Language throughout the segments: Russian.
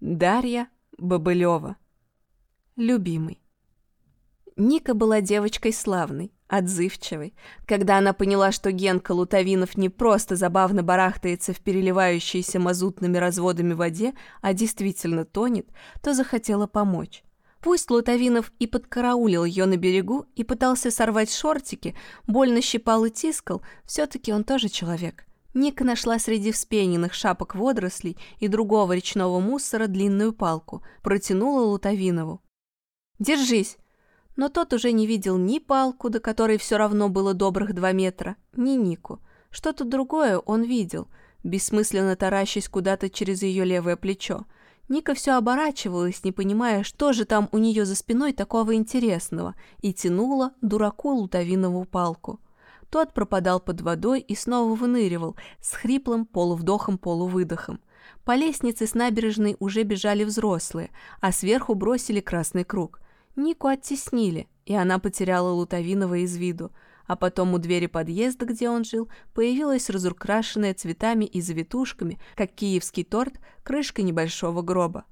Дарья Бобылева. Любимый. Ника была девочкой славной, отзывчивой. Когда она поняла, что Генка Лутовинов не просто забавно барахтается в переливающейся мазутными разводами воде, а действительно тонет, то захотела помочь. Пусть Лутовинов и подкараулил ее на берегу и пытался сорвать шортики, больно щипал и тискал, все-таки он тоже человек. Ника нашла среди вспененных шапок водорослей и другого речного мусора длинную палку, протянула Лутовинову. «Держись!» Но тот уже не видел ни палку, до которой все равно было добрых два метра, ни Нику. Что-то другое он видел, бессмысленно таращась куда-то через ее левое плечо. Ника все оборачивалась, не понимая, что же там у нее за спиной такого интересного, и тянула дураку лутовинову палку. Тот пропадал под водой и снова выныривал, с хриплым полувдохом-полувыдохом. По лестнице с набережной уже бежали взрослые, а сверху бросили красный круг. Нику оттеснили, и она потеряла Лутовинова из виду, а потом у двери подъезда, где он жил, появилась разукрашенная цветами и завитушками, как киевский торт, крышка небольшого гроба.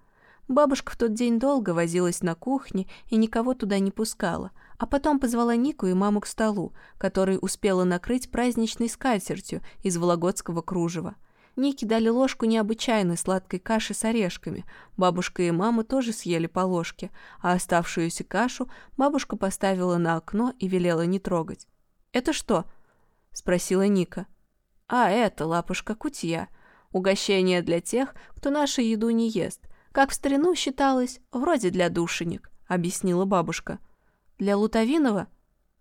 Бабушка в тот день долго возилась на кухне и никого туда не пускала, а потом позвала Нику и маму к столу, который успела накрыть праздничной скатертью из вологодского кружева. Нике дали ложку необычайной сладкой каши с орешками. Бабушка и мама тоже съели по ложке, а оставшуюся кашу бабушка поставила на окно и велела не трогать. «Это что?» — спросила Ника. «А это, лапушка, кутья. Угощение для тех, кто нашу еду не ест. Как в старину считалось, вроде для душенек», — объяснила бабушка. Для Лутовинова?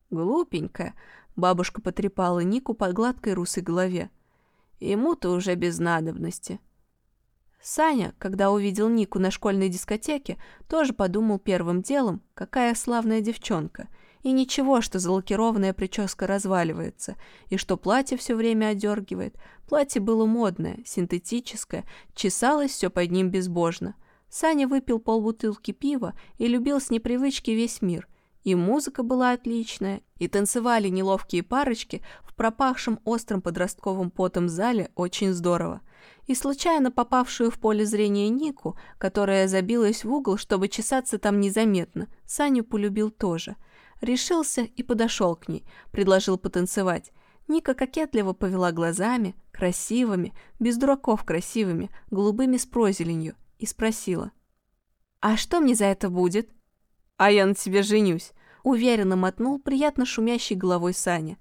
Глупенькая. Бабушка потрепала Нику по гладкой русой голове. Ему-то уже без надобности. Саня, когда увидел Нику на школьной дискотеке, тоже подумал первым делом, какая славная девчонка. И ничего, что залакированная прическа разваливается, и что платье все время одергивает. Платье было модное, синтетическое, чесалось все под ним безбожно. Саня выпил полбутылки пива и любил с непривычки весь мир – и музыка была отличная, и танцевали неловкие парочки в пропахшем острым подростковым потом зале очень здорово. И случайно попавшую в поле зрения Нику, которая забилась в угол, чтобы чесаться там незаметно, Саню полюбил тоже. Решился и подошел к ней, предложил потанцевать. Ника кокетливо повела глазами, красивыми, без дураков красивыми, голубыми с прозеленью, и спросила. «А что мне за это будет?» «А я на тебе женюсь», — уверенно мотнул приятно шумящей головой Саня.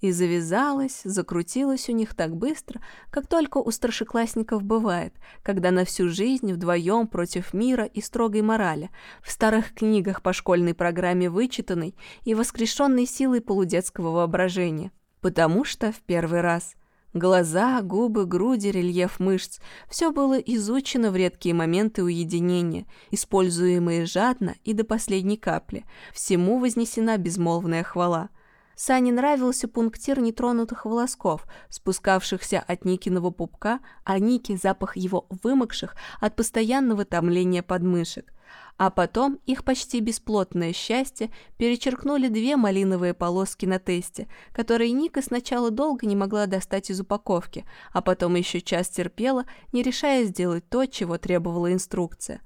И завязалась, закрутилась у них так быстро, как только у старшеклассников бывает, когда на всю жизнь вдвоем против мира и строгой морали, в старых книгах по школьной программе вычитанной и воскрешенной силой полудетского воображения. Потому что в первый раз — Глаза, губы, груди, рельеф мышц – все было изучено в редкие моменты уединения, используемые жадно и до последней капли. Всему вознесена безмолвная хвала. Сане нравился пунктир нетронутых волосков, спускавшихся от Никиного пупка, а Ники – запах его вымокших от постоянного томления подмышек – а потом их почти бесплотное счастье перечеркнули две малиновые полоски на тесте, которые Ника сначала долго не могла достать из упаковки, а потом еще час терпела, не решая сделать то, чего требовала инструкция.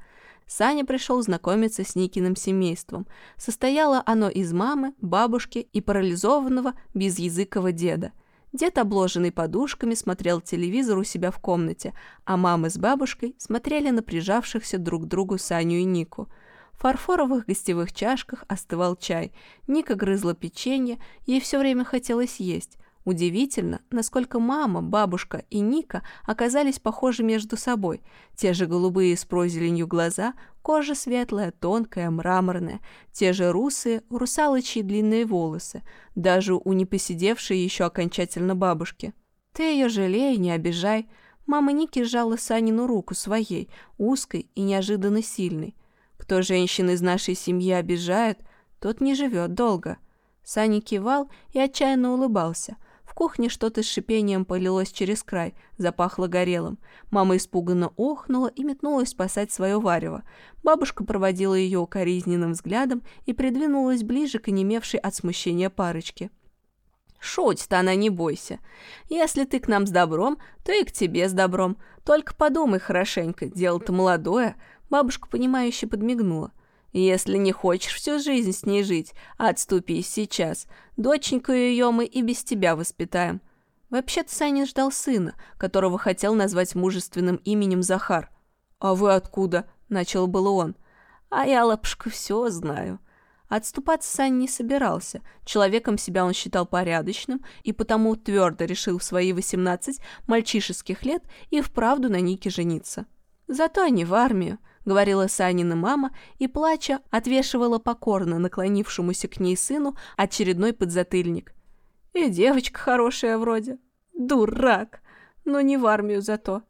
Саня пришел знакомиться с Никиным семейством. Состояло оно из мамы, бабушки и парализованного безязыкового деда – Дед, обложенный подушками, смотрел телевизор у себя в комнате, а мама с бабушкой смотрели на прижавшихся друг к другу Саню и Нику. В фарфоровых гостевых чашках остывал чай. Ника грызла печенье, ей все время хотелось есть. Удивительно, насколько мама, бабушка и Ника оказались похожи между собой. Те же голубые с прозеленью глаза, кожа светлая, тонкая, мраморная, те же русые, русалочьи длинные волосы, даже у непосидевшей еще окончательно бабушки. Ты ее жалей, не обижай. Мама Ники сжала Санину руку своей, узкой и неожиданно сильной. Кто женщин из нашей семьи обижает, тот не живет долго. Саня кивал и отчаянно улыбался – кухне что-то с шипением полилось через край, запахло горелым. Мама испуганно охнула и метнулась спасать свое варево. Бабушка проводила ее укоризненным взглядом и придвинулась ближе к онемевшей от смущения парочке. Шутит она, не бойся. Если ты к нам с добром, то и к тебе с добром. Только подумай хорошенько, дело-то молодое. Бабушка, понимающе подмигнула. Если не хочешь всю жизнь с ней жить, отступись сейчас. Доченьку ее мы и без тебя воспитаем. Вообще-то Саня ждал сына, которого хотел назвать мужественным именем Захар. «А вы откуда?» — начал было он. «А я, лапушка, все знаю». Отступаться Саня не собирался. Человеком себя он считал порядочным и потому твердо решил в свои 18 мальчишеских лет и вправду на Нике жениться. Зато они в армию, говорила Санина мама и, плача, отвешивала покорно наклонившемуся к ней сыну очередной подзатыльник. И девочка хорошая вроде. Дурак! Но не в армию зато.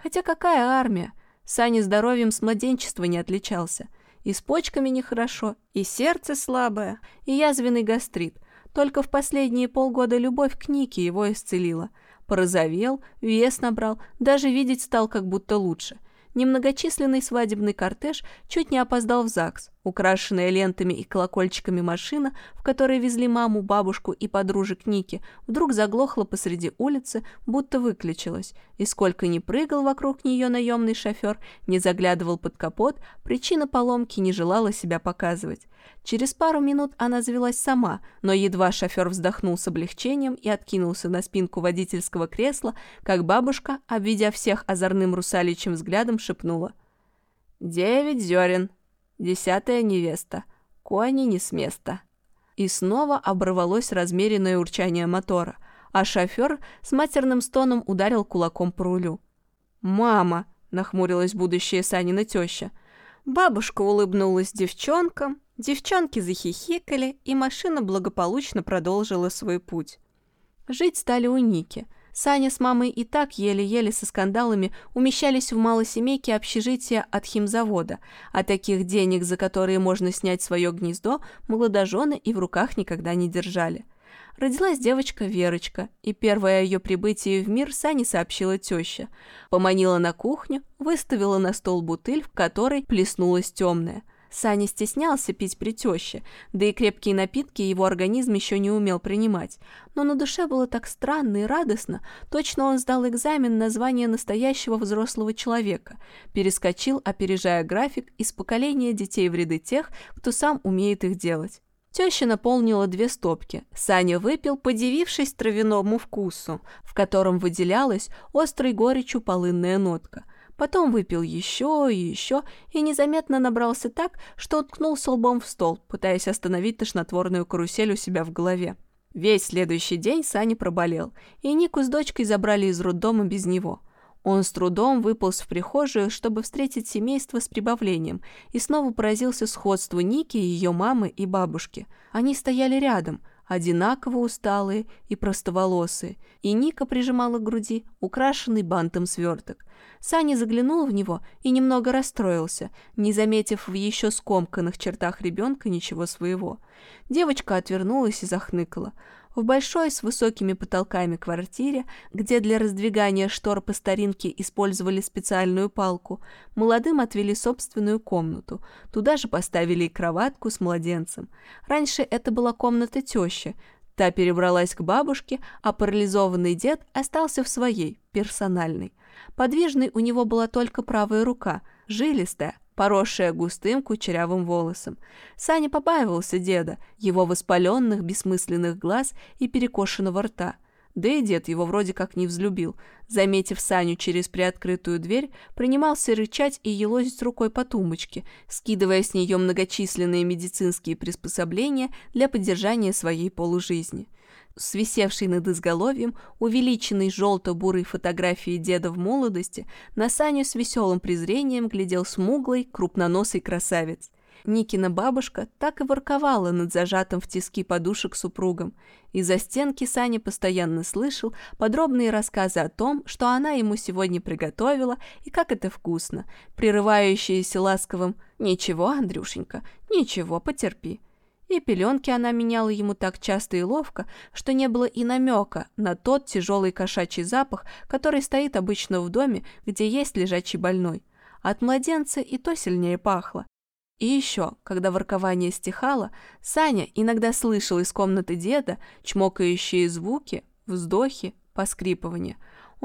Хотя какая армия? Саня здоровьем с младенчества не отличался. И с почками нехорошо, и сердце слабое, и язвенный гастрит. Только в последние полгода любовь к Нике его исцелила. Порозовел, вес набрал, даже видеть стал как будто лучше. Немногочисленный свадебный кортеж чуть не опоздал в ЗАГС. Украшенная лентами и колокольчиками машина, в которой везли маму, бабушку и подружек Ники, вдруг заглохла посреди улицы, будто выключилась. И сколько ни прыгал вокруг нее наемный шофер, не заглядывал под капот, причина поломки не желала себя показывать. Через пару минут она завелась сама, но едва шофер вздохнул с облегчением и откинулся на спинку водительского кресла, как бабушка, обведя всех озорным русаличьим взглядом, шепнула. «Девять зерен, Десятая невеста. Кони не с места. И снова оборвалось размеренное урчание мотора, а шофер с матерным стоном ударил кулаком по рулю. «Мама!» — нахмурилась будущая Санина теща. Бабушка улыбнулась девчонкам, девчонки захихикали, и машина благополучно продолжила свой путь. Жить стали у Ники. Саня с мамой и так еле-еле со скандалами умещались в малосемейке общежития от химзавода, а таких денег, за которые можно снять свое гнездо, молодожены и в руках никогда не держали. Родилась девочка Верочка, и первое ее прибытие в мир Сане сообщила теща. Поманила на кухню, выставила на стол бутыль, в которой плеснулась темная – Саня стеснялся пить при теще, да и крепкие напитки его организм еще не умел принимать. Но на душе было так странно и радостно, точно он сдал экзамен на звание настоящего взрослого человека, перескочил, опережая график, из поколения детей в ряды тех, кто сам умеет их делать. Теща наполнила две стопки. Саня выпил, подивившись травяному вкусу, в котором выделялась острой горечью полынная нотка – Потом выпил еще и еще и незаметно набрался так, что уткнулся лбом в стол, пытаясь остановить тошнотворную карусель у себя в голове. Весь следующий день Саня проболел, и Нику с дочкой забрали из роддома без него. Он с трудом выполз в прихожую, чтобы встретить семейство с прибавлением, и снова поразился сходству Ники, ее мамы и бабушки. Они стояли рядом – одинаково усталые и простоволосые, и Ника прижимала к груди украшенный бантом сверток. Саня заглянул в него и немного расстроился, не заметив в еще скомканных чертах ребенка ничего своего. Девочка отвернулась и захныкала. В большой с высокими потолками квартире, где для раздвигания штор по старинке использовали специальную палку, молодым отвели собственную комнату. Туда же поставили и кроватку с младенцем. Раньше это была комната тещи. Та перебралась к бабушке, а парализованный дед остался в своей, персональной. Подвижной у него была только правая рука, жилистая, поросшая густым кучерявым волосом. Саня побаивался деда, его воспаленных, бессмысленных глаз и перекошенного рта. Да и дед его вроде как не взлюбил. Заметив Саню через приоткрытую дверь, принимался рычать и елозить рукой по тумбочке, скидывая с нее многочисленные медицинские приспособления для поддержания своей полужизни с висевшей над изголовьем, увеличенной желто-бурой фотографией деда в молодости, на Саню с веселым презрением глядел смуглый, крупноносый красавец. Никина бабушка так и ворковала над зажатым в тиски подушек супругом. Из-за стенки Саня постоянно слышал подробные рассказы о том, что она ему сегодня приготовила и как это вкусно, прерывающиеся ласковым «Ничего, Андрюшенька, ничего, потерпи». И пеленки она меняла ему так часто и ловко, что не было и намека на тот тяжелый кошачий запах, который стоит обычно в доме, где есть лежачий больной. От младенца и то сильнее пахло. И еще, когда воркование стихало, Саня иногда слышал из комнаты деда чмокающие звуки, вздохи, поскрипывания.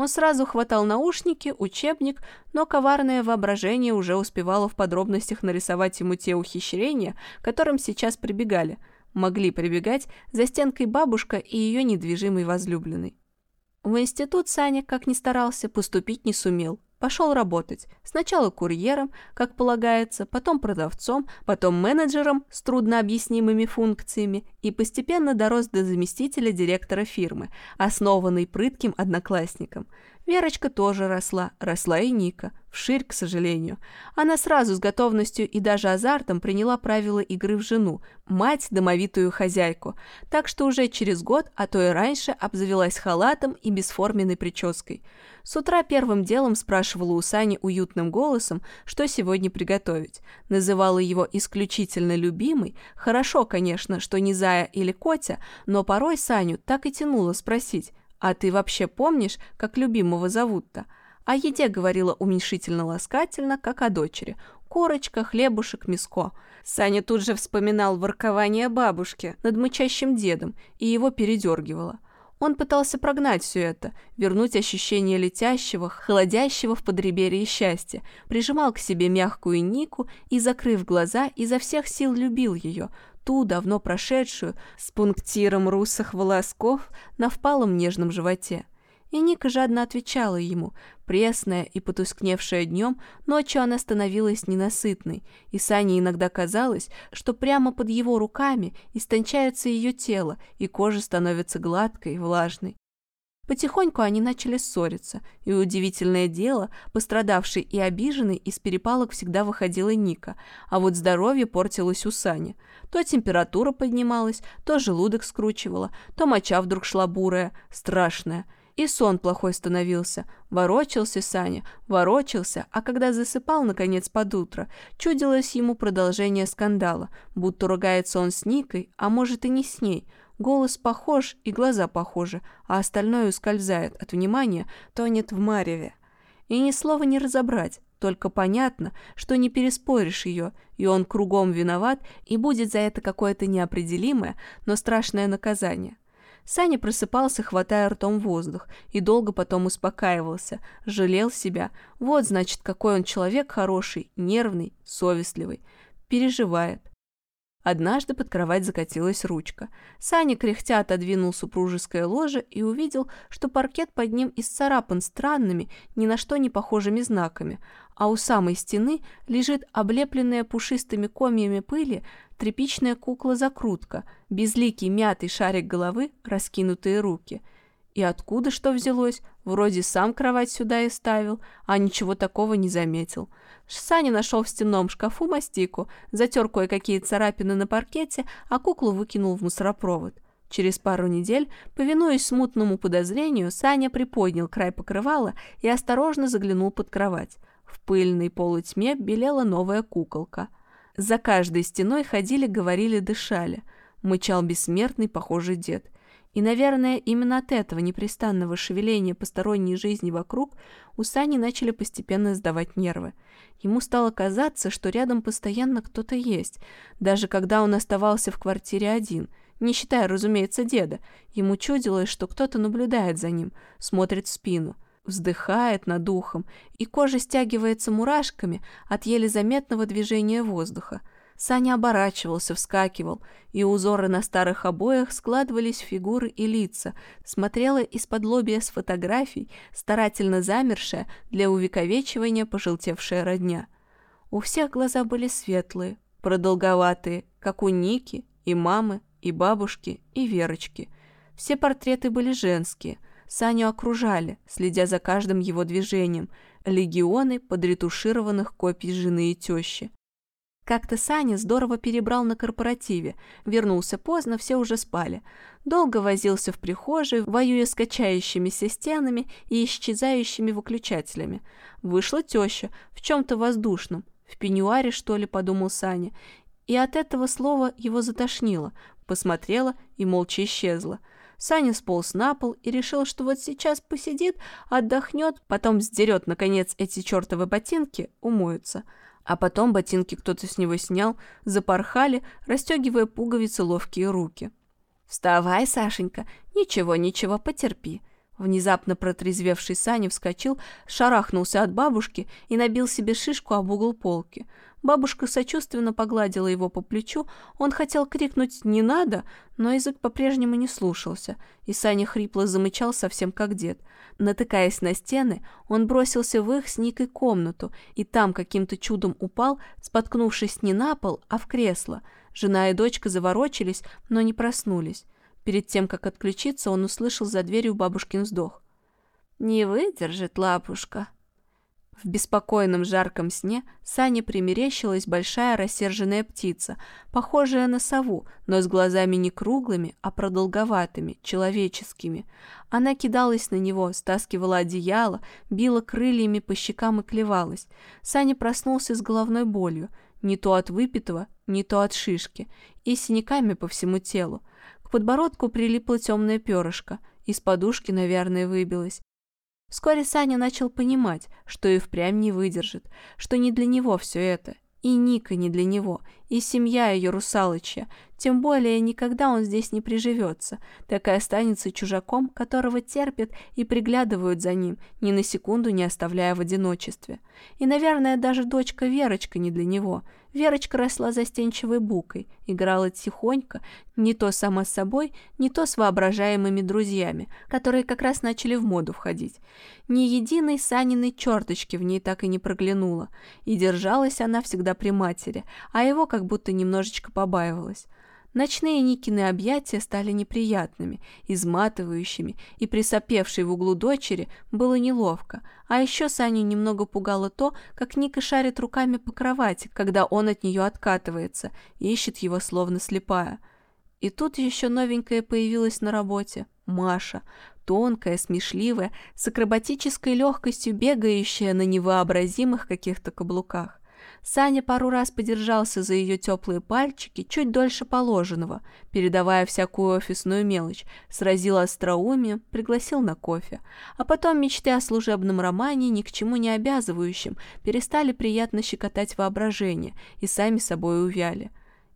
Он сразу хватал наушники, учебник, но коварное воображение уже успевало в подробностях нарисовать ему те ухищрения, которым сейчас прибегали. Могли прибегать за стенкой бабушка и ее недвижимый возлюбленный. В институт Саня, как ни старался, поступить не сумел. Пошел работать. Сначала курьером, как полагается, потом продавцом, потом менеджером с труднообъяснимыми функциями и постепенно дорос до заместителя директора фирмы, основанной прытким одноклассником – Верочка тоже росла, росла и Ника, вширь, к сожалению. Она сразу с готовностью и даже азартом приняла правила игры в жену, мать домовитую хозяйку, так что уже через год, а то и раньше, обзавелась халатом и бесформенной прической. С утра первым делом спрашивала у Сани уютным голосом, что сегодня приготовить. Называла его исключительно любимый. Хорошо, конечно, что не Зая или Котя, но порой Саню так и тянуло спросить, «А ты вообще помнишь, как любимого зовут-то?» О еде говорила уменьшительно-ласкательно, как о дочери. Корочка, хлебушек, миско. Саня тут же вспоминал воркование бабушки над мычащим дедом, и его передергивало. Он пытался прогнать все это, вернуть ощущение летящего, холодящего в подреберье счастья, прижимал к себе мягкую Нику и, закрыв глаза, изо всех сил любил ее, ту, давно прошедшую, с пунктиром русых волосков на впалом нежном животе. И Ника жадно отвечала ему, пресная и потускневшая днем, ночью она становилась ненасытной, и Сане иногда казалось, что прямо под его руками истончается ее тело, и кожа становится гладкой влажной. Потихоньку они начали ссориться, и удивительное дело, пострадавший и обиженный из перепалок всегда выходила Ника, а вот здоровье портилось у Сани. То температура поднималась, то желудок скручивала, то моча вдруг шла бурая, страшная. И сон плохой становился. Ворочался Саня, ворочался, а когда засыпал, наконец, под утро, чудилось ему продолжение скандала, будто ругается он с Никой, а может и не с ней – Голос похож и глаза похожи, а остальное ускользает от внимания, тонет в мареве. И ни слова не разобрать, только понятно, что не переспоришь ее, и он кругом виноват, и будет за это какое-то неопределимое, но страшное наказание. Саня просыпался, хватая ртом воздух, и долго потом успокаивался, жалел себя. Вот, значит, какой он человек хороший, нервный, совестливый. Переживает. Однажды под кровать закатилась ручка. Саня кряхтя отодвинул супружеское ложе и увидел, что паркет под ним исцарапан странными, ни на что не похожими знаками, а у самой стены лежит облепленная пушистыми комьями пыли тряпичная кукла-закрутка, безликий мятый шарик головы, раскинутые руки. И откуда что взялось? Вроде сам кровать сюда и ставил, а ничего такого не заметил. Саня нашел в стенном шкафу мастику, затер кое-какие царапины на паркете, а куклу выкинул в мусоропровод. Через пару недель, повинуясь смутному подозрению, Саня приподнял край покрывала и осторожно заглянул под кровать. В пыльной полутьме белела новая куколка. За каждой стеной ходили, говорили, дышали. Мычал бессмертный, похожий дед. И, наверное, именно от этого непрестанного шевеления посторонней жизни вокруг у Сани начали постепенно сдавать нервы. Ему стало казаться, что рядом постоянно кто-то есть, даже когда он оставался в квартире один, не считая, разумеется, деда. Ему чудилось, что кто-то наблюдает за ним, смотрит в спину, вздыхает над ухом, и кожа стягивается мурашками от еле заметного движения воздуха. Саня оборачивался, вскакивал, и узоры на старых обоях складывались в фигуры и лица, смотрела из-под лобья с фотографий, старательно замершая для увековечивания пожелтевшая родня. У всех глаза были светлые, продолговатые, как у Ники, и мамы, и бабушки, и Верочки. Все портреты были женские. Саню окружали, следя за каждым его движением, легионы подретушированных копий жены и тещи. Как-то Саня здорово перебрал на корпоративе. Вернулся поздно, все уже спали. Долго возился в прихожей, воюя с качающимися стенами и исчезающими выключателями. Вышла теща, в чем-то воздушном. В пеньюаре, что ли, подумал Саня. И от этого слова его затошнило. Посмотрела и молча исчезла. Саня сполз на пол и решил, что вот сейчас посидит, отдохнет, потом сдерет, наконец, эти чертовы ботинки, умоются. А потом ботинки кто-то с него снял, запорхали, расстегивая пуговицы ловкие руки. «Вставай, Сашенька, ничего-ничего, потерпи». Внезапно протрезвевший Саня вскочил, шарахнулся от бабушки и набил себе шишку об угол полки. Бабушка сочувственно погладила его по плечу, он хотел крикнуть «не надо», но язык по-прежнему не слушался, и Саня хрипло замычал совсем как дед. Натыкаясь на стены, он бросился в их с Никой комнату, и там каким-то чудом упал, споткнувшись не на пол, а в кресло. Жена и дочка заворочились, но не проснулись. Перед тем, как отключиться, он услышал за дверью бабушкин вздох. «Не выдержит лапушка», в беспокойном жарком сне Сане примерещилась большая рассерженная птица, похожая на сову, но с глазами не круглыми, а продолговатыми, человеческими. Она кидалась на него, стаскивала одеяло, била крыльями по щекам и клевалась. Саня проснулся с головной болью, не то от выпитого, не то от шишки, и синяками по всему телу. К подбородку прилипло темное перышко, из подушки, наверное, выбилось. Вскоре Саня начал понимать, что и впрямь не выдержит, что не для него все это, и Ника не для него, и семья ее русалычья, тем более никогда он здесь не приживется, так и останется чужаком, которого терпят и приглядывают за ним, ни на секунду не оставляя в одиночестве. И, наверное, даже дочка Верочка не для него – Верочка росла застенчивой букой, играла тихонько, не то сама с собой, не то с воображаемыми друзьями, которые как раз начали в моду входить. Ни единой Саниной черточки в ней так и не проглянуло, и держалась она всегда при матери, а его как будто немножечко побаивалась. Ночные Никины объятия стали неприятными, изматывающими, и присопевшей в углу дочери было неловко. А еще Саню немного пугало то, как Ника шарит руками по кровати, когда он от нее откатывается, ищет его словно слепая. И тут еще новенькая появилась на работе – Маша, тонкая, смешливая, с акробатической легкостью бегающая на невообразимых каких-то каблуках. Саня пару раз подержался за ее теплые пальчики чуть дольше положенного, передавая всякую офисную мелочь, сразил остроумие, пригласил на кофе. А потом мечты о служебном романе, ни к чему не обязывающим, перестали приятно щекотать воображение и сами собой увяли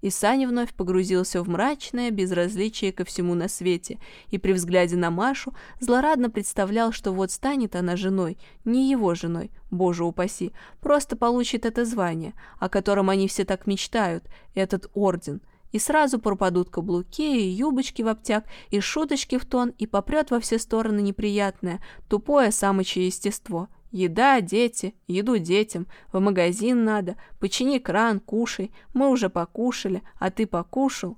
и Саня вновь погрузился в мрачное безразличие ко всему на свете, и при взгляде на Машу злорадно представлял, что вот станет она женой, не его женой, боже упаси, просто получит это звание, о котором они все так мечтают, этот орден, и сразу пропадут каблуки и юбочки в обтяг, и шуточки в тон, и попрет во все стороны неприятное, тупое самочье естество. Еда, дети, еду детям, в магазин надо, почини кран, кушай, мы уже покушали, а ты покушал.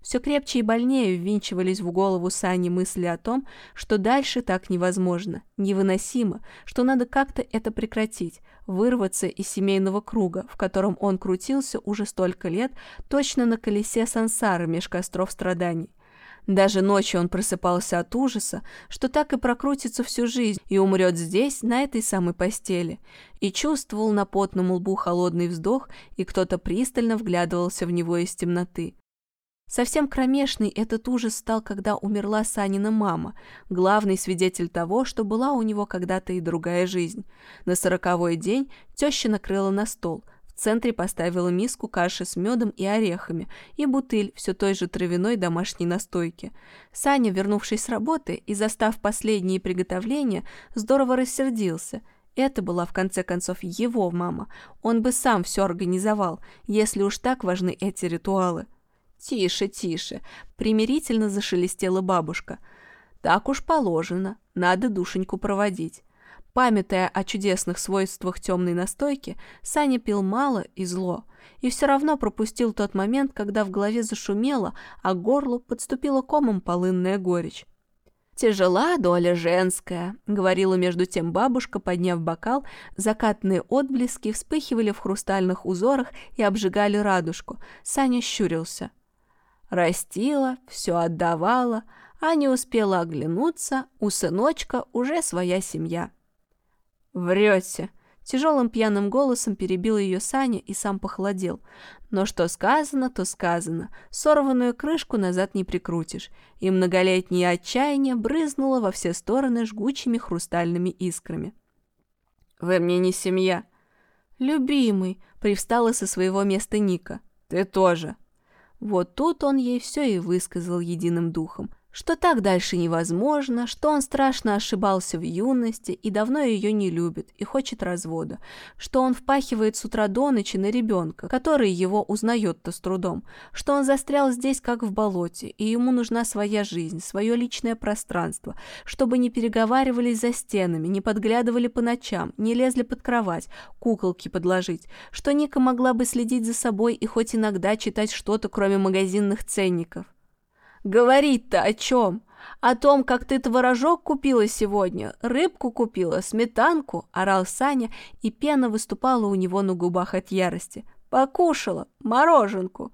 Все крепче и больнее ввинчивались в голову Сани мысли о том, что дальше так невозможно, невыносимо, что надо как-то это прекратить, вырваться из семейного круга, в котором он крутился уже столько лет, точно на колесе сансары меж костров страданий. Даже ночью он просыпался от ужаса, что так и прокрутится всю жизнь и умрет здесь, на этой самой постели, и чувствовал на потном лбу холодный вздох, и кто-то пристально вглядывался в него из темноты. Совсем кромешный этот ужас стал, когда умерла Санина мама, главный свидетель того, что была у него когда-то и другая жизнь. На сороковой день теща накрыла на стол – в центре поставила миску каши с медом и орехами и бутыль все той же травяной домашней настойки. Саня, вернувшись с работы и застав последние приготовления, здорово рассердился. Это была, в конце концов, его мама. Он бы сам все организовал, если уж так важны эти ритуалы. «Тише, тише!» — примирительно зашелестела бабушка. «Так уж положено, надо душеньку проводить». Памятая о чудесных свойствах темной настойки, Саня пил мало и зло, и все равно пропустил тот момент, когда в голове зашумело, а горлу подступила комом полынная горечь. «Тяжела доля женская», — говорила между тем бабушка, подняв бокал, закатные отблески вспыхивали в хрустальных узорах и обжигали радужку. Саня щурился. Растила, все отдавала, а не успела оглянуться, у сыночка уже своя семья. «Врете!» Тяжелым пьяным голосом перебил ее Саня и сам похолодел. Но что сказано, то сказано. Сорванную крышку назад не прикрутишь. И многолетнее отчаяние брызнуло во все стороны жгучими хрустальными искрами. «Вы мне не семья». «Любимый», — привстала со своего места Ника. «Ты тоже». Вот тут он ей все и высказал единым духом что так дальше невозможно, что он страшно ошибался в юности и давно ее не любит и хочет развода, что он впахивает с утра до ночи на ребенка, который его узнает-то с трудом, что он застрял здесь как в болоте, и ему нужна своя жизнь, свое личное пространство, чтобы не переговаривались за стенами, не подглядывали по ночам, не лезли под кровать, куколки подложить, что Ника могла бы следить за собой и хоть иногда читать что-то, кроме магазинных ценников. Говорить-то о чем? О том, как ты творожок купила сегодня, рыбку купила, сметанку, орал Саня, и пена выступала у него на губах от ярости. Покушала, мороженку.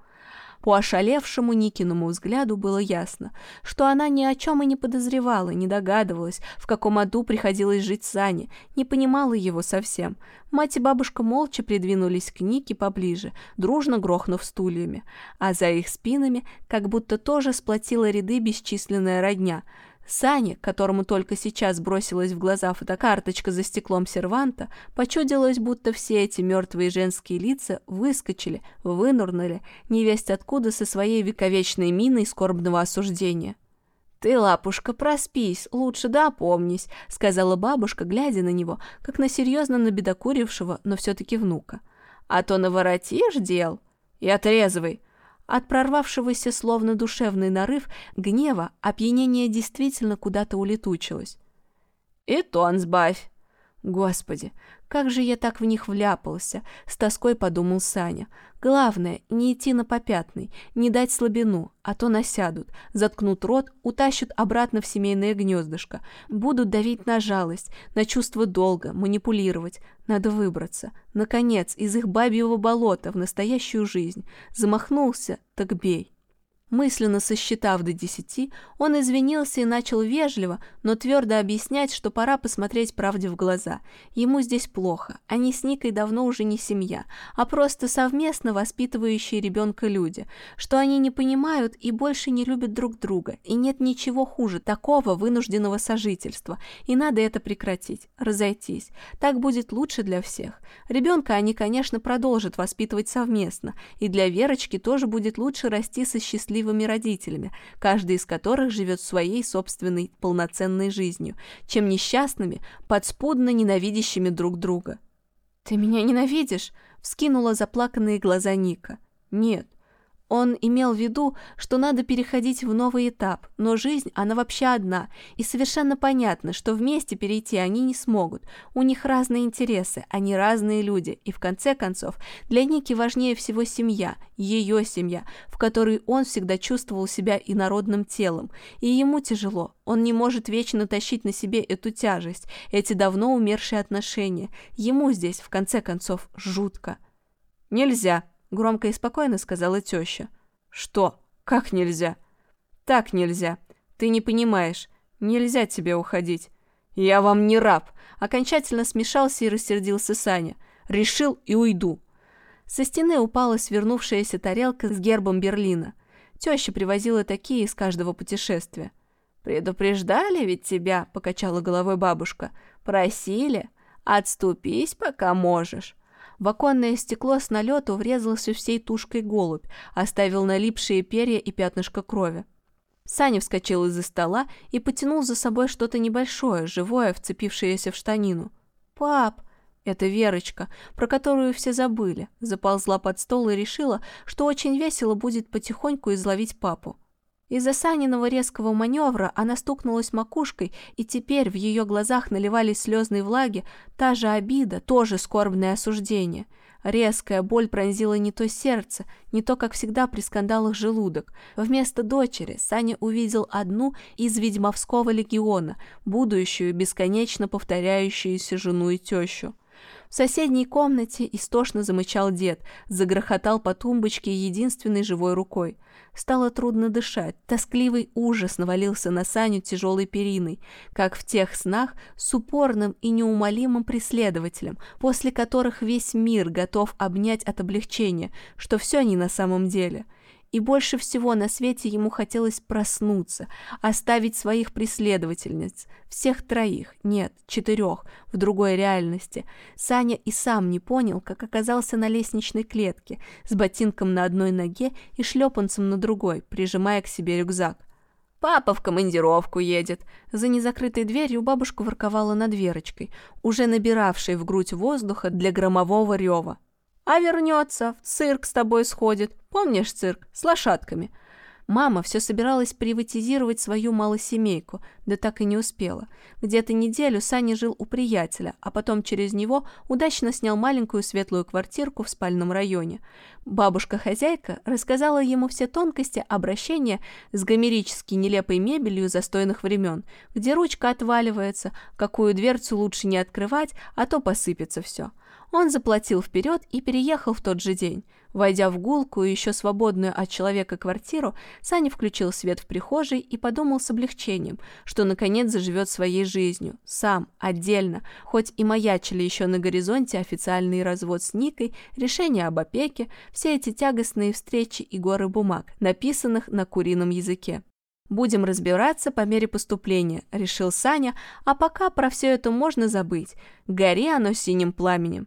По ошалевшему Никиному взгляду было ясно, что она ни о чем и не подозревала, не догадывалась, в каком аду приходилось жить Сане, не понимала его совсем. Мать и бабушка молча придвинулись к Нике поближе, дружно грохнув стульями, а за их спинами как будто тоже сплотила ряды бесчисленная родня – Сане, которому только сейчас бросилась в глаза фотокарточка за стеклом серванта, почудилось, будто все эти мертвые женские лица выскочили, вынурнули, невесть откуда со своей вековечной миной скорбного осуждения. «Ты, лапушка, проспись, лучше да опомнись», — сказала бабушка, глядя на него, как на серьезно набедокурившего, но все-таки внука. «А то наворотишь дел и отрезвый, от прорвавшегося словно душевный нарыв гнева опьянение действительно куда-то улетучилось. «И тон сбавь!» Господи, как же я так в них вляпался, с тоской подумал Саня. Главное, не идти на попятный, не дать слабину, а то насядут, заткнут рот, утащат обратно в семейное гнездышко, будут давить на жалость, на чувство долга, манипулировать. Надо выбраться, наконец, из их бабьего болота в настоящую жизнь. Замахнулся, так бей. Мысленно сосчитав до десяти, он извинился и начал вежливо, но твердо объяснять, что пора посмотреть правде в глаза. Ему здесь плохо, они с Никой давно уже не семья, а просто совместно воспитывающие ребенка люди, что они не понимают и больше не любят друг друга, и нет ничего хуже такого вынужденного сожительства, и надо это прекратить, разойтись. Так будет лучше для всех. Ребенка они, конечно, продолжат воспитывать совместно, и для Верочки тоже будет лучше расти со счастливым счастливыми родителями, каждый из которых живет своей собственной полноценной жизнью, чем несчастными, подспудно ненавидящими друг друга. «Ты меня ненавидишь?» — вскинула заплаканные глаза Ника. «Нет, он имел в виду, что надо переходить в новый этап, но жизнь, она вообще одна, и совершенно понятно, что вместе перейти они не смогут. У них разные интересы, они разные люди, и в конце концов, для Ники важнее всего семья, ее семья, в которой он всегда чувствовал себя инородным телом, и ему тяжело, он не может вечно тащить на себе эту тяжесть, эти давно умершие отношения. Ему здесь, в конце концов, жутко. «Нельзя», Громко и спокойно сказала теща. «Что? Как нельзя?» «Так нельзя. Ты не понимаешь. Нельзя тебе уходить. Я вам не раб!» Окончательно смешался и рассердился Саня. «Решил и уйду». Со стены упала свернувшаяся тарелка с гербом Берлина. Теща привозила такие из каждого путешествия. «Предупреждали ведь тебя», — покачала головой бабушка. «Просили. Отступись, пока можешь». В оконное стекло с налету врезался всей тушкой голубь, оставил налипшие перья и пятнышко крови. Саня вскочил из-за стола и потянул за собой что-то небольшое, живое, вцепившееся в штанину. «Пап!» Это Верочка, про которую все забыли, заползла под стол и решила, что очень весело будет потихоньку изловить папу. Из-за Саниного резкого маневра она стукнулась макушкой, и теперь в ее глазах наливались слезные влаги, та же обида, тоже скорбное осуждение. Резкая боль пронзила не то сердце, не то, как всегда, при скандалах желудок. Вместо дочери Саня увидел одну из ведьмовского легиона, будущую, бесконечно повторяющуюся жену и тещу. В соседней комнате истошно замычал дед, загрохотал по тумбочке единственной живой рукой. Стало трудно дышать, тоскливый ужас навалился на Саню тяжелой периной, как в тех снах с упорным и неумолимым преследователем, после которых весь мир готов обнять от облегчения, что все не на самом деле. И больше всего на свете ему хотелось проснуться, оставить своих преследовательниц, всех троих, нет, четырех, в другой реальности. Саня и сам не понял, как оказался на лестничной клетке, с ботинком на одной ноге и шлепанцем на другой, прижимая к себе рюкзак. «Папа в командировку едет!» За незакрытой дверью бабушка ворковала над Верочкой, уже набиравшей в грудь воздуха для громового рева. А вернется, в цирк с тобой сходит. Помнишь цирк? С лошадками. Мама все собиралась приватизировать свою малосемейку, да так и не успела. Где-то неделю Саня жил у приятеля, а потом через него удачно снял маленькую светлую квартирку в спальном районе. Бабушка-хозяйка рассказала ему все тонкости обращения с гомерически нелепой мебелью застойных времен, где ручка отваливается, какую дверцу лучше не открывать, а то посыпется все. Он заплатил вперед и переехал в тот же день. Войдя в гулкую, еще свободную от человека квартиру, Саня включил свет в прихожей и подумал с облегчением, что наконец заживет своей жизнью, сам, отдельно, хоть и маячили еще на горизонте официальный развод с Никой, решение об опеке, все эти тягостные встречи и горы бумаг, написанных на курином языке. «Будем разбираться по мере поступления», — решил Саня, а пока про все это можно забыть. Гори оно синим пламенем.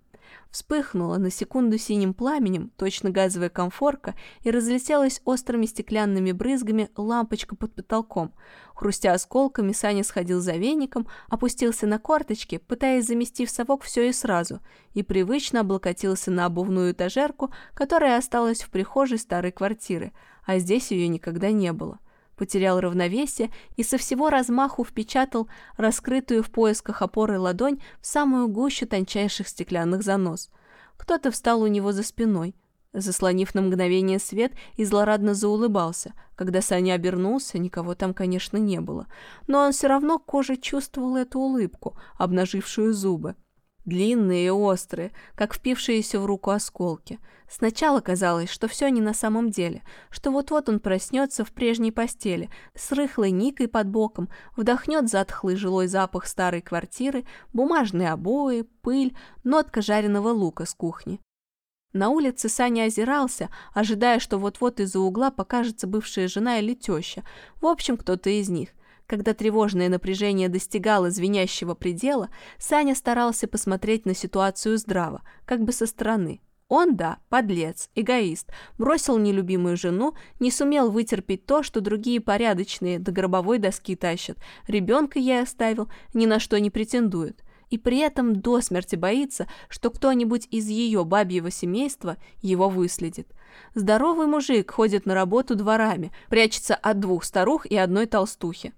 Вспыхнула на секунду синим пламенем, точно газовая комфорка, и разлетелась острыми стеклянными брызгами лампочка под потолком. Хрустя осколками, Саня сходил за веником, опустился на корточки, пытаясь замести в совок все и сразу, и привычно облокотился на обувную этажерку, которая осталась в прихожей старой квартиры, а здесь ее никогда не было потерял равновесие и со всего размаху впечатал раскрытую в поисках опоры ладонь в самую гущу тончайших стеклянных занос. Кто-то встал у него за спиной, заслонив на мгновение свет и злорадно заулыбался. Когда Саня обернулся, никого там, конечно, не было. Но он все равно кожей чувствовал эту улыбку, обнажившую зубы длинные и острые, как впившиеся в руку осколки. Сначала казалось, что все не на самом деле, что вот-вот он проснется в прежней постели, с рыхлой никой под боком, вдохнет затхлый жилой запах старой квартиры, бумажные обои, пыль, нотка жареного лука с кухни. На улице Саня озирался, ожидая, что вот-вот из-за угла покажется бывшая жена или теща, в общем, кто-то из них. Когда тревожное напряжение достигало звенящего предела, Саня старался посмотреть на ситуацию здраво, как бы со стороны. Он, да, подлец, эгоист, бросил нелюбимую жену, не сумел вытерпеть то, что другие порядочные до гробовой доски тащат, ребенка я оставил, ни на что не претендует. И при этом до смерти боится, что кто-нибудь из ее бабьего семейства его выследит. Здоровый мужик ходит на работу дворами, прячется от двух старух и одной толстухи.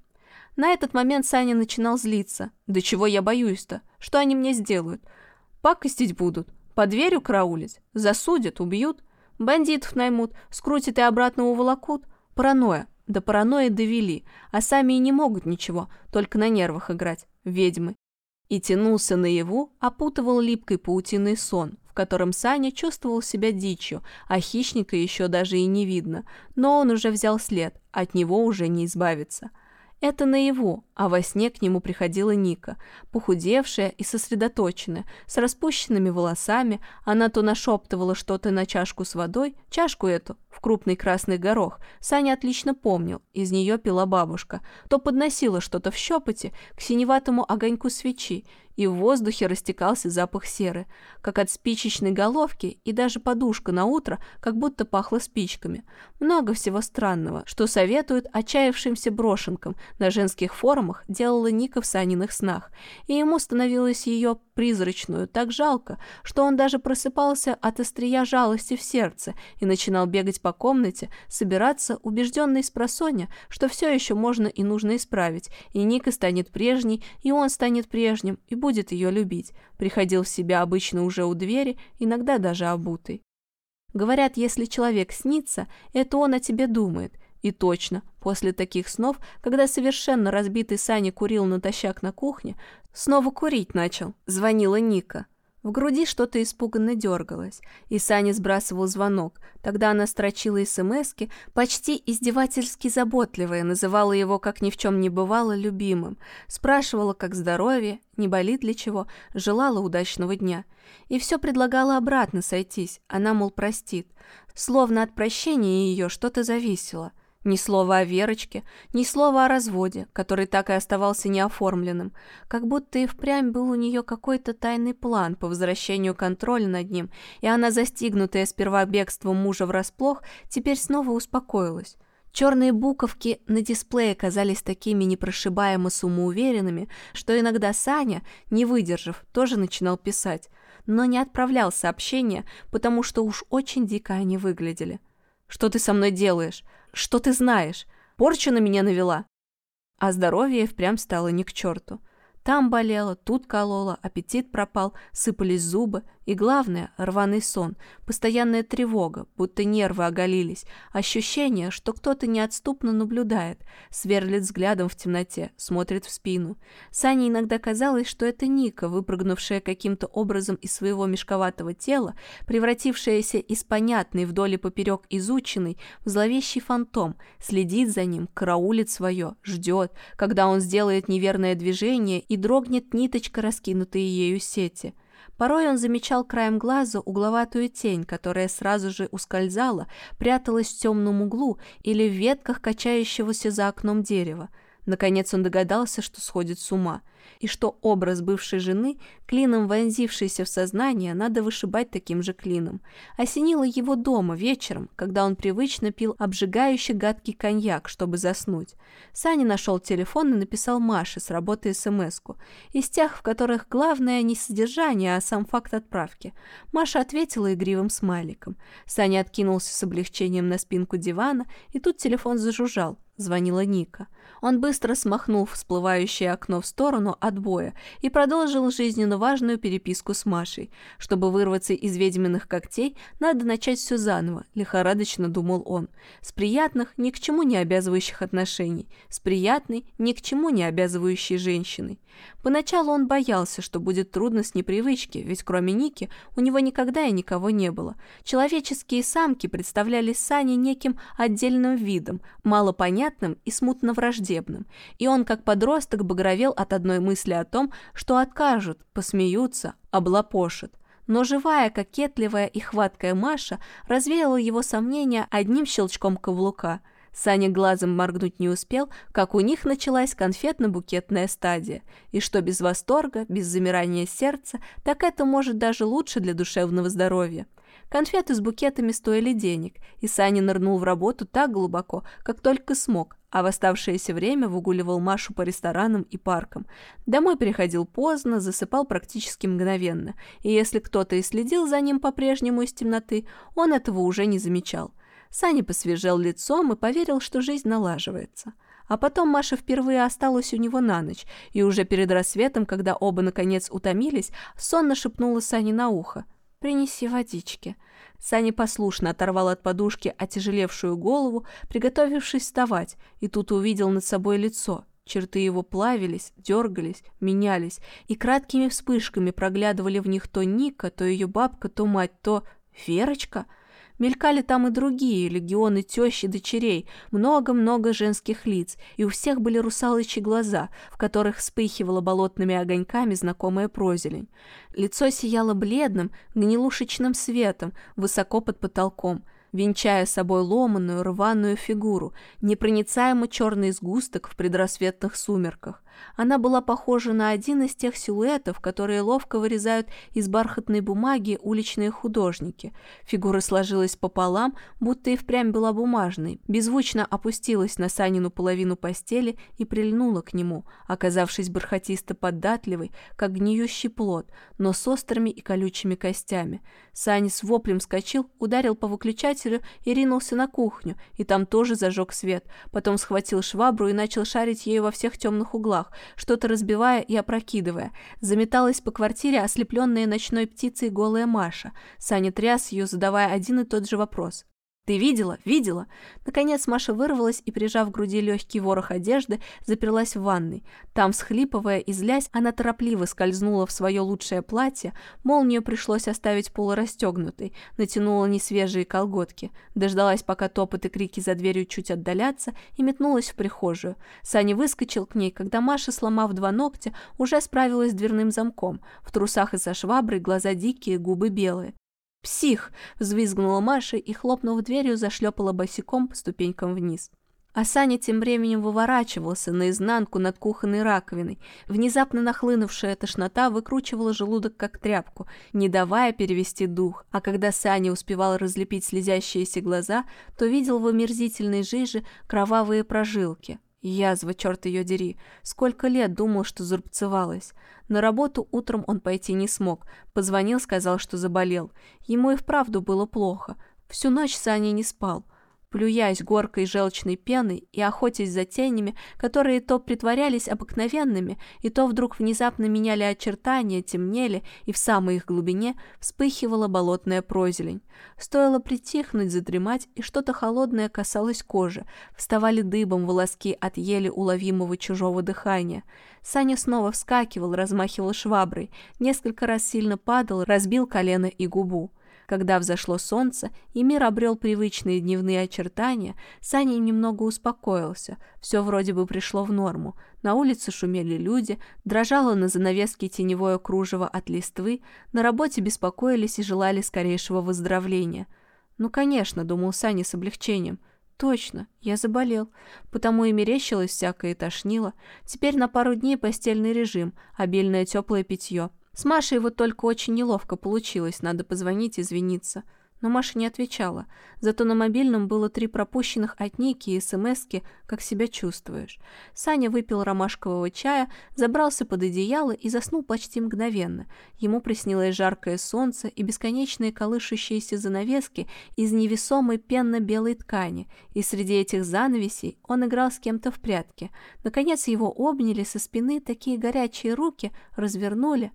На этот момент Саня начинал злиться. Да чего я боюсь-то? Что они мне сделают? Пакостить будут, по дверью караулить, засудят, убьют, бандитов наймут, скрутят и обратно уволокут. Паранойя. До паранойи довели, а сами и не могут ничего, только на нервах играть. Ведьмы. И тянулся наяву, опутывал липкой паутиной сон, в котором Саня чувствовал себя дичью, а хищника еще даже и не видно. Но он уже взял след, от него уже не избавиться. Это наяву, а во сне к нему приходила Ника, похудевшая и сосредоточенная, с распущенными волосами, она то нашептывала что-то на чашку с водой, чашку эту, в крупный красный горох, Саня отлично помнил, из нее пила бабушка, то подносила что-то в щепоте к синеватому огоньку свечи, и в воздухе растекался запах серы, как от спичечной головки, и даже подушка на утро как будто пахла спичками. Много всего странного, что советуют отчаявшимся брошенкам на женских форумах, делала Ника в Саниных снах, и ему становилось ее призрачную так жалко, что он даже просыпался от острия жалости в сердце и начинал бегать по комнате, собираться, убежденный с просонья, что все еще можно и нужно исправить, и Ника станет прежней, и он станет прежним, и будет ее любить, приходил в себя обычно уже у двери, иногда даже обутый. Говорят, если человек снится, это он о тебе думает. И точно, после таких снов, когда совершенно разбитый Саня курил натощак на кухне, снова курить начал, звонила Ника. В груди что-то испуганно дергалось, и Саня сбрасывал звонок. Тогда она строчила СМСки, почти издевательски заботливая, называла его, как ни в чем не бывало, любимым. Спрашивала, как здоровье, не болит ли чего, желала удачного дня. И все предлагала обратно сойтись, она, мол, простит. Словно от прощения ее что-то зависело. Ни слова о Верочке, ни слова о разводе, который так и оставался неоформленным, как будто и впрямь был у нее какой-то тайный план по возвращению контроля над ним, и она, застигнутая сперва бегством мужа врасплох, теперь снова успокоилась. Черные буковки на дисплее казались такими непрошибаемо самоуверенными, что иногда Саня, не выдержав, тоже начинал писать, но не отправлял сообщения, потому что уж очень дико они выглядели. «Что ты со мной делаешь? Что ты знаешь? Порчу на меня навела?» А здоровье впрямь стало ни к черту. Там болело, тут кололо, аппетит пропал, сыпались зубы, и главное – рваный сон, постоянная тревога, будто нервы оголились, ощущение, что кто-то неотступно наблюдает, сверлит взглядом в темноте, смотрит в спину. Сане иногда казалось, что это Ника, выпрыгнувшая каким-то образом из своего мешковатого тела, превратившаяся из понятной вдоль и поперек изученной в зловещий фантом, следит за ним, караулит свое, ждет, когда он сделает неверное движение и дрогнет ниточка, раскинутая ею сети. Порой он замечал краем глаза угловатую тень, которая сразу же ускользала, пряталась в темном углу или в ветках качающегося за окном дерева. Наконец он догадался, что сходит с ума – и что образ бывшей жены, клином вонзившийся в сознание, надо вышибать таким же клином. Осенило его дома вечером, когда он привычно пил обжигающий гадкий коньяк, чтобы заснуть. Саня нашел телефон и написал Маше с работы СМС-ку. Из тех, в которых главное не содержание, а сам факт отправки. Маша ответила игривым смайликом. Саня откинулся с облегчением на спинку дивана, и тут телефон зажужжал. Звонила Ника. Он быстро смахнул всплывающее окно в сторону от боя и продолжил жизненно важную переписку с Машей. Чтобы вырваться из ведьминых когтей, надо начать все заново, лихорадочно думал он. С приятных, ни к чему не обязывающих отношений, с приятной, ни к чему не обязывающей женщиной. Поначалу он боялся, что будет трудно с непривычки, ведь кроме Ники у него никогда и никого не было. Человеческие самки представлялись Сане неким отдельным видом, малопонятным и смутно враждебным, и он, как подросток, багровел от одной мысли о том, что откажут, посмеются, облапошат. Но живая, кокетливая и хваткая Маша развеяла его сомнения одним щелчком каблука – Саня глазом моргнуть не успел, как у них началась конфетно-букетная стадия. И что без восторга, без замирания сердца, так это может даже лучше для душевного здоровья. Конфеты с букетами стоили денег, и Саня нырнул в работу так глубоко, как только смог, а в оставшееся время выгуливал Машу по ресторанам и паркам. Домой приходил поздно, засыпал практически мгновенно, и если кто-то и следил за ним по-прежнему из темноты, он этого уже не замечал. Саня посвежел лицом и поверил, что жизнь налаживается. А потом Маша впервые осталась у него на ночь, и уже перед рассветом, когда оба наконец утомились, сонно шепнула Сане на ухо. «Принеси водички». Саня послушно оторвал от подушки отяжелевшую голову, приготовившись вставать, и тут увидел над собой лицо. Черты его плавились, дергались, менялись, и краткими вспышками проглядывали в них то Ника, то ее бабка, то мать, то... Верочка? Мелькали там и другие легионы тещи дочерей, много-много женских лиц, и у всех были русалочьи глаза, в которых вспыхивала болотными огоньками знакомая прозелень. Лицо сияло бледным, гнилушечным светом, высоко под потолком – венчая собой ломаную, рваную фигуру, непроницаемо черный сгусток в предрассветных сумерках. Она была похожа на один из тех силуэтов, которые ловко вырезают из бархатной бумаги уличные художники. Фигура сложилась пополам, будто и впрямь была бумажной, беззвучно опустилась на Санину половину постели и прильнула к нему, оказавшись бархатисто податливой, как гниющий плод, но с острыми и колючими костями. Саня с воплем скочил, ударил по выключателю и ринулся на кухню, и там тоже зажег свет. Потом схватил швабру и начал шарить ею во всех темных углах, что-то разбивая и опрокидывая. Заметалась по квартире ослепленная ночной птицей голая Маша. Саня тряс ее, задавая один и тот же вопрос. Ты видела? Видела?» Наконец Маша вырвалась и, прижав к груди легкий ворох одежды, заперлась в ванной. Там, схлипывая и злясь, она торопливо скользнула в свое лучшее платье, молнию пришлось оставить полурастегнутой, натянула несвежие колготки, дождалась, пока топот и крики за дверью чуть отдалятся, и метнулась в прихожую. Саня выскочил к ней, когда Маша, сломав два ногтя, уже справилась с дверным замком. В трусах и со шваброй, глаза дикие, губы белые. «Псих!» — взвизгнула Маша и, хлопнув дверью, зашлепала босиком по ступенькам вниз. А Саня тем временем выворачивался наизнанку над кухонной раковиной. Внезапно нахлынувшая тошнота выкручивала желудок как тряпку, не давая перевести дух. А когда Саня успевал разлепить слезящиеся глаза, то видел в омерзительной жиже кровавые прожилки. Язва, черт ее дери. Сколько лет думал, что зарубцевалась. На работу утром он пойти не смог. Позвонил, сказал, что заболел. Ему и вправду было плохо. Всю ночь Саня не спал плюясь горкой желчной пеной и охотясь за тенями, которые то притворялись обыкновенными, и то вдруг внезапно меняли очертания, темнели, и в самой их глубине вспыхивала болотная прозелень. Стоило притихнуть, задремать, и что-то холодное касалось кожи, вставали дыбом волоски от еле уловимого чужого дыхания. Саня снова вскакивал, размахивал шваброй, несколько раз сильно падал, разбил колено и губу. Когда взошло солнце и мир обрел привычные дневные очертания, Саня немного успокоился. Все вроде бы пришло в норму. На улице шумели люди, дрожало на занавеске теневое кружево от листвы, на работе беспокоились и желали скорейшего выздоровления. «Ну, конечно», — думал Саня с облегчением, — Точно, я заболел, потому и мерещилось всякое и тошнило. Теперь на пару дней постельный режим, обильное теплое питье. С Машей вот только очень неловко получилось, надо позвонить, извиниться. Но Маша не отвечала. Зато на мобильном было три пропущенных от Ники и смски «Как себя чувствуешь?». Саня выпил ромашкового чая, забрался под одеяло и заснул почти мгновенно. Ему приснилось жаркое солнце и бесконечные колышущиеся занавески из невесомой пенно-белой ткани, и среди этих занавесей он играл с кем-то в прятки. Наконец его обняли со спины такие горячие руки, развернули,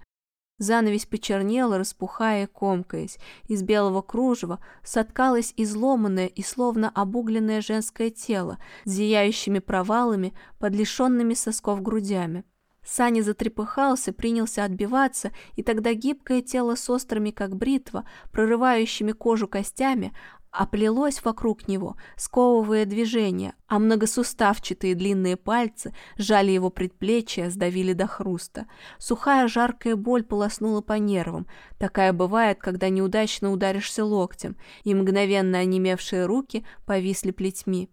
Занавесь почернела, распухая, комкаясь. Из белого кружева соткалось изломанное и словно обугленное женское тело с зияющими провалами под лишенными сосков грудями. Саня затрепыхался, принялся отбиваться, и тогда гибкое тело с острыми, как бритва, прорывающими кожу костями, оплелось вокруг него, сковывая движение, а многосуставчатые длинные пальцы сжали его предплечья, сдавили до хруста. Сухая жаркая боль полоснула по нервам. Такая бывает, когда неудачно ударишься локтем, и мгновенно онемевшие руки повисли плетьми.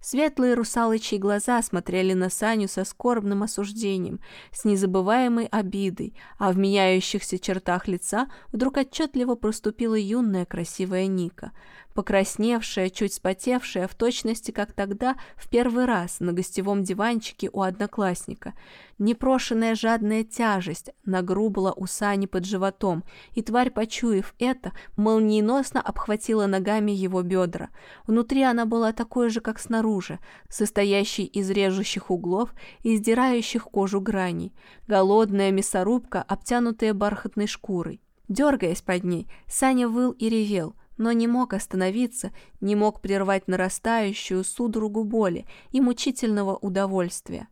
Светлые русалочьи глаза смотрели на Саню со скорбным осуждением, с незабываемой обидой, а в меняющихся чертах лица вдруг отчетливо проступила юная красивая Ника — покрасневшая, чуть спотевшая, в точности, как тогда, в первый раз на гостевом диванчике у одноклассника. Непрошенная жадная тяжесть нагрубла у Сани под животом, и тварь, почуяв это, молниеносно обхватила ногами его бедра. Внутри она была такой же, как снаружи, состоящей из режущих углов и издирающих кожу граней. Голодная мясорубка, обтянутая бархатной шкурой. Дергаясь под ней, Саня выл и ревел, но не мог остановиться, не мог прервать нарастающую судорогу боли и мучительного удовольствия.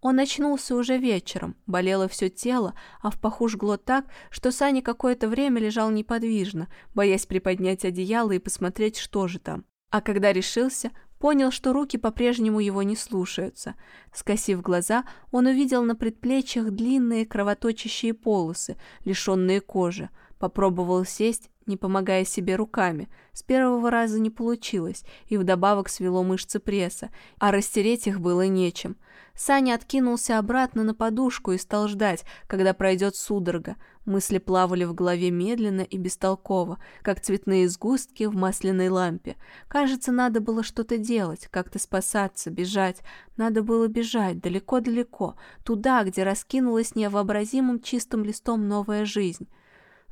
Он очнулся уже вечером, болело все тело, а в паху жгло так, что Саня какое-то время лежал неподвижно, боясь приподнять одеяло и посмотреть, что же там. А когда решился, понял, что руки по-прежнему его не слушаются. Скосив глаза, он увидел на предплечьях длинные кровоточащие полосы, лишенные кожи. Попробовал сесть, не помогая себе руками. С первого раза не получилось, и вдобавок свело мышцы пресса, а растереть их было нечем. Саня откинулся обратно на подушку и стал ждать, когда пройдет судорога. Мысли плавали в голове медленно и бестолково, как цветные сгустки в масляной лампе. Кажется, надо было что-то делать, как-то спасаться, бежать. Надо было бежать далеко-далеко, туда, где раскинулась невообразимым чистым листом новая жизнь.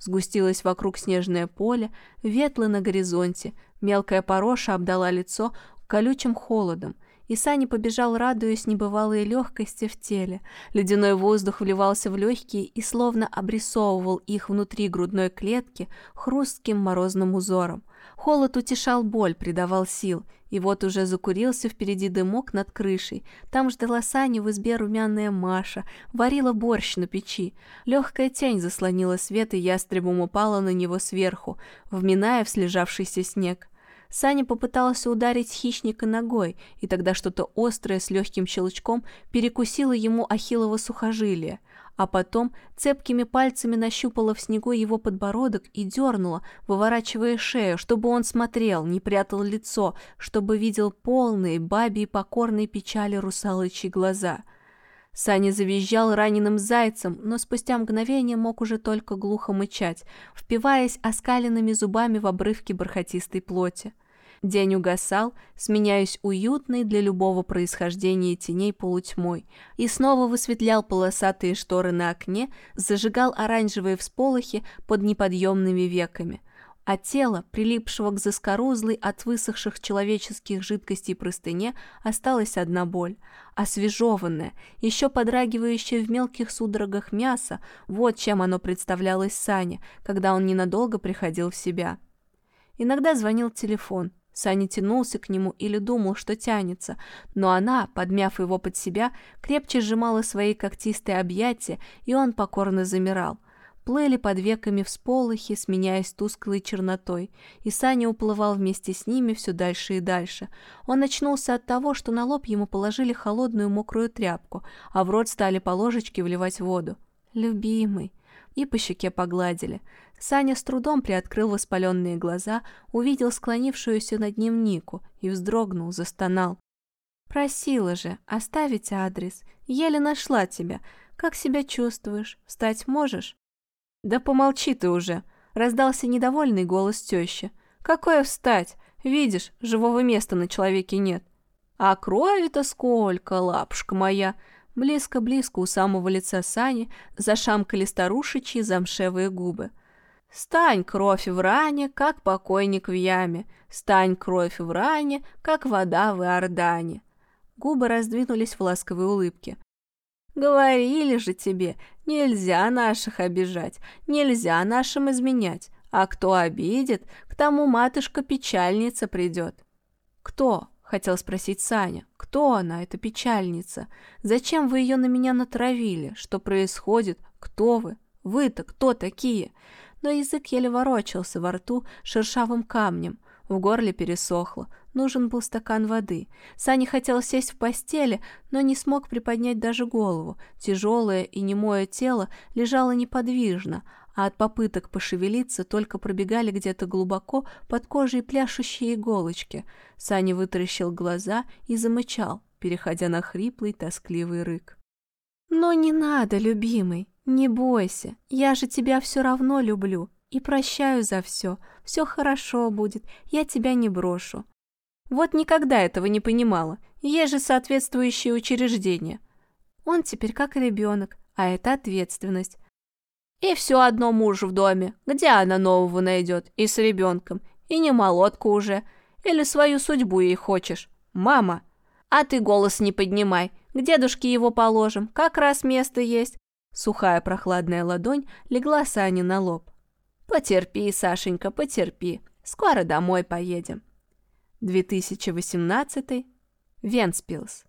Сгустилось вокруг снежное поле, ветлы на горизонте, мелкая пороша обдала лицо колючим холодом, и Саня побежал, радуясь небывалой легкости в теле. Ледяной воздух вливался в легкие и словно обрисовывал их внутри грудной клетки хрустким морозным узором. Холод утешал боль, придавал сил, и вот уже закурился впереди дымок над крышей. Там ждала Саня в избе румяная Маша, варила борщ на печи. Легкая тень заслонила свет, и ястребом упала на него сверху, вминая в слежавшийся снег. Саня попытался ударить хищника ногой, и тогда что-то острое с легким щелчком перекусило ему ахиллово сухожилие, а потом цепкими пальцами нащупала в снегу его подбородок и дернула, выворачивая шею, чтобы он смотрел, не прятал лицо, чтобы видел полные бабьи покорной печали русалочьи глаза. Саня завизжал раненым зайцем, но спустя мгновение мог уже только глухо мычать, впиваясь оскаленными зубами в обрывки бархатистой плоти. День угасал, сменяясь уютной для любого происхождения теней полутьмой, и снова высветлял полосатые шторы на окне, зажигал оранжевые всполохи под неподъемными веками. А тело, прилипшего к заскорузлой от высохших человеческих жидкостей простыне, осталась одна боль. Освежеванное, еще подрагивающее в мелких судорогах мясо, вот чем оно представлялось Сане, когда он ненадолго приходил в себя. Иногда звонил телефон, Саня тянулся к нему или думал, что тянется, но она, подмяв его под себя, крепче сжимала свои когтистые объятия, и он покорно замирал. Плыли под веками всполохи, сменяясь тусклой чернотой, и Саня уплывал вместе с ними все дальше и дальше. Он очнулся от того, что на лоб ему положили холодную мокрую тряпку, а в рот стали по ложечке вливать воду. «Любимый!» и по щеке погладили. Саня с трудом приоткрыл воспаленные глаза, увидел склонившуюся над ним Нику и вздрогнул, застонал. «Просила же, оставить адрес. Еле нашла тебя. Как себя чувствуешь? Встать можешь?» «Да помолчи ты уже!» — раздался недовольный голос тещи. «Какое встать? Видишь, живого места на человеке нет». «А крови-то сколько, лапушка моя!» Близко-близко у самого лица Сани зашамкали старушечьи замшевые губы. «Стань, кровь в ране, как покойник в яме! Стань, кровь в ране, как вода в Иордане!» Губы раздвинулись в ласковой улыбке. «Говорили же тебе, нельзя наших обижать, нельзя нашим изменять, а кто обидит, к тому матушка-печальница придет». «Кто?» хотел спросить Саня. «Кто она, эта печальница? Зачем вы ее на меня натравили? Что происходит? Кто вы? Вы-то кто такие?» Но язык еле ворочался во рту шершавым камнем. В горле пересохло. Нужен был стакан воды. Саня хотел сесть в постели, но не смог приподнять даже голову. Тяжелое и немое тело лежало неподвижно, а от попыток пошевелиться только пробегали где-то глубоко под кожей пляшущие иголочки. Саня вытаращил глаза и замычал, переходя на хриплый, тоскливый рык. «Но не надо, любимый, не бойся, я же тебя все равно люблю и прощаю за все, все хорошо будет, я тебя не брошу». Вот никогда этого не понимала, есть же соответствующие учреждения. Он теперь как ребенок, а это ответственность. И все одно муж в доме. Где она нового найдет? И с ребенком. И не молодку уже. Или свою судьбу ей хочешь? Мама. А ты голос не поднимай. К дедушке его положим. Как раз место есть. Сухая прохладная ладонь легла Сане на лоб. Потерпи, Сашенька, потерпи. Скоро домой поедем. 2018. Венспилс.